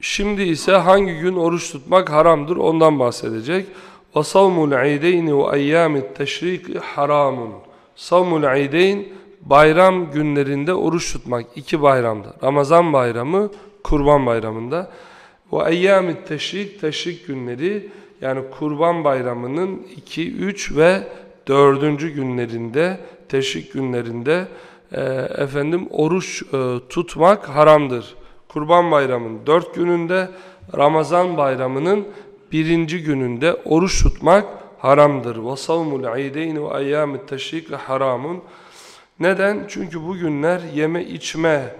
Şimdi ise hangi gün oruç tutmak haramdır ondan bahsedecek. وَصَوْمُ الْعِيدَيْنِ وَاَيَّامِ التَّشْرِيقِ haramun. Savmul İdeyn bayram günlerinde oruç tutmak iki bayramda. Ramazan bayramı, Kurban bayramında. Ve eyyâmit teşrik, teşrik günleri yani Kurban bayramının 2, 3 ve 4. günlerinde, teşrik günlerinde e, efendim oruç e, tutmak haramdır. Kurban bayramının 4 gününde, Ramazan bayramının birinci gününde oruç tutmak haramdır. وَصَوْمُ الْعِيدَيْنِ وَاَيَّامِ التَّشْرِيكِ haramun. Neden? Çünkü bu günler yeme içme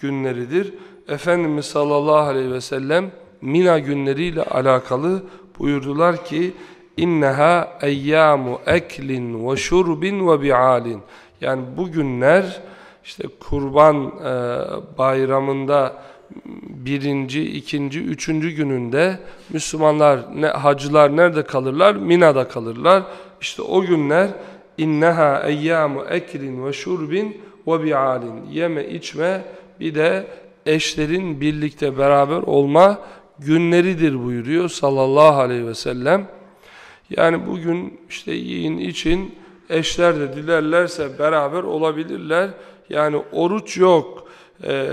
günleridir. Efendimiz sallallahu aleyhi ve sellem Mina günleriyle alakalı buyurdular ki inneha eyyamu eklin ve şurbin ve bi'alin yani bu günler işte kurban e, bayramında birinci, ikinci, üçüncü gününde Müslümanlar, ne, hacılar nerede kalırlar? Mina'da kalırlar. İşte o günler inneha eyyamu eklin ve şurbin ve bi'alin yeme içme bir de eşlerin birlikte beraber olma günleridir buyuruyor sallallahu aleyhi ve sellem. Yani bugün işte yiyin için eşler de dilerlerse beraber olabilirler. Yani oruç yok. Ee,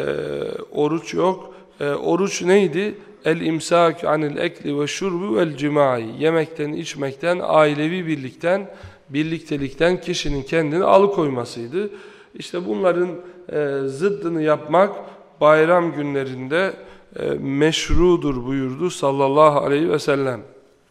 oruç yok. Ee, oruç neydi? El imsak anil ekli ve şurbu vel cimai. Yemekten, içmekten, ailevi birlikten, birliktelikten kişinin kendini alıkoymasıydı. İşte bunların e, zıddını yapmak bayram günlerinde e, meşrudur buyurdu sallallahu aleyhi ve sellem.